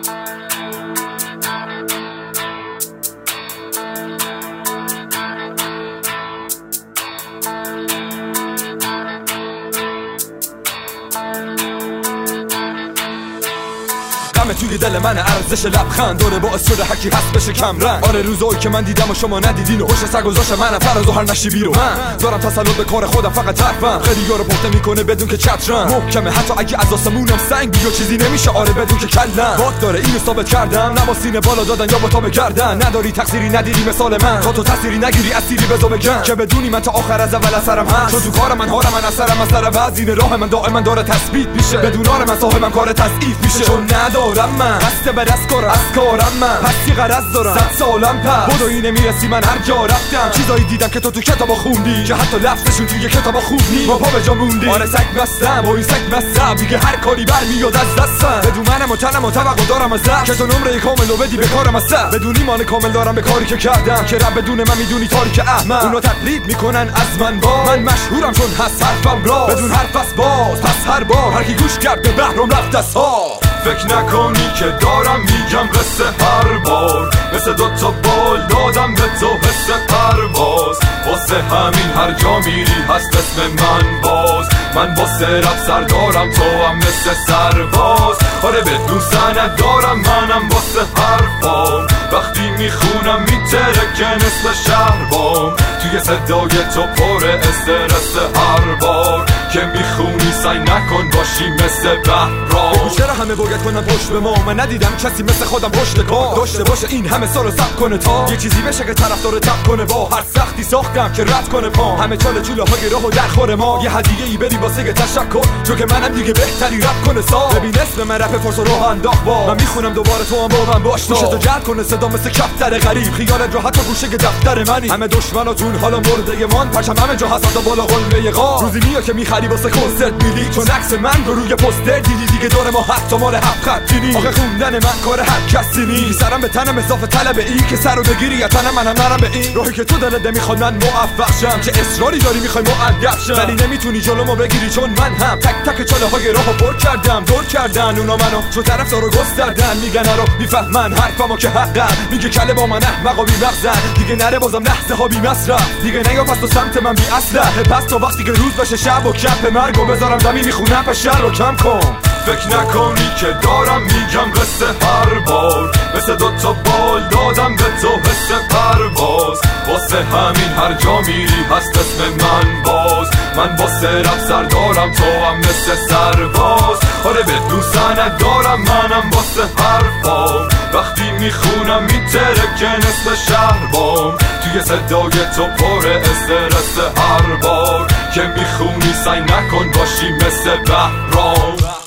Bye. غم توی دل من ارزش لبخند. داره باعث شده حکی هست بشه کم رنگ. آره روزایی که من دیدم و شما ندیدین و خوش سر من فراز و هر نشی بیرو. من دارم تسلط به کار خودم فقط حرفم. خیلی رو پخته می‌کنه بدون که چترم. محکمه حتی اگه از آسمونم سنگ بیو چیزی نمیشه. آره بدون که کلم. باک داره اینو ثابت کردم. نه با سینه بالا دادن یا با تا بگردن نداری تقصیری ندیدی مثال من. تا تو تاثیری نگیری اسیری بزو بگم. که بدونی من تا آخر از اول اثرم هست. چون تو کار من هار من اثرم اثر وزین راه من دائما داره تثبیت میشه. بدون آره من صاحبم کار تضعیف میشه. چون ندارم من دست به دست کار از کارم من پسی غرض دارم. صد سالم پس. بدو اینه می‌رسی من هر جا رفتم. چیزایی دیدم که تو تو کتاب خوندی. که حتی لفظشون توی کتاب خوندی. ما پا به جا موندی. آره سگ بستم. با این سگ بستم. دیگه هر کاری برمیاد از دستم. بدون منم و تنم و توقع دارم از که تو نمره کامل رو بدی به کارم از بدون ایمان کامل دارم به کاری که کردم. که رب بدون من می‌دونی تاریک احمد اونا تقلید می‌کنن از من با. من مشهورم چون هست حرفم راست بدون حرف باز. پس هر بار هر کی گوش کرد به بحرم رفت از فکر نکنی که دارم میگم قصه هر بار. مثل دوتا بال دادم به تو حس پرواز. واسه همین هر جا میری هست اسم من باز. من واسه رب سردارم تو هم مثل سرباز. آره به سند دارم منم واسه حرفام. وقتی می‌خونم میترکه نصف شهر بام توی صدای تو پر استرس هر بار. که می‌خونی سعی نکن باشی مثل بهرام. چرا همه باید کنم پشت به ما؟ من ندیدم کسی مثل خودم پشت کار. داشته باشه این همه سال سب کنه تا یه چیزی بشه که طرف داره تب کنه. با هر سختی ساختم که رد کنه پا. همه چال چوله های راه و در خور ما. یه هدیه ای بدی واسه تشکر. چون که منم دیگه بهتری رپ کنه سا ببین اسم من رپ فرس راه انداخت با. من می‌خونم دوباره تو هم با من باش تو جلب کنه صدا مثل کفتر غریب. خیالت راحت تو گوشه دفتر منی. همه دشمناتون حالا مرده من. پشم همه جا هست بالا قلمه قا روزی میا که می‌خری واسه کنسرت میدی چون عکس من رو روی پوستر دیدی دیگه دور ما حتی مال هفت خطی آخه خوندن من کار هر کسی نی سرم به تنم اضافه طلب این که سر رو بگیری یا تنم منم نرم به این. راهی که تو دلت نمی‌خواد من موفق شم چه اصراری داری می‌خوای مؤدب شم ولی نمی‌تونی جلومو بگیری چون من هم. تک تک چاله های راهو پر کردم. دور کردن اونا منو. چون طرف دارو گستردن. میگن رو می‌فهمن حرفمو که حقم میگه کله با من احمق و بی دیگه نره بازم لحظه ها بی دیگه نگاه پس تو سمت من بی اصله پس تو وقتی که روز بشه شب و کپ مرگو بذارم زمین می‌خونم به شر رو کم کن. فکر نکنی که دارم میگم قصه هر بار. مثل دوتا بال دادم به تو حس پرواز. واسه همین هر جا میری هست اسم من باز. من واسه رب سردارم تو هم مثل سرباز. آره به دوستنت دارم منم واسه حرفام. وقتی می‌خونم که نصف شهر بام توی صدای تو پر استرس هر بار. که می‌خونی سعی نکن باشی مثل بهرام.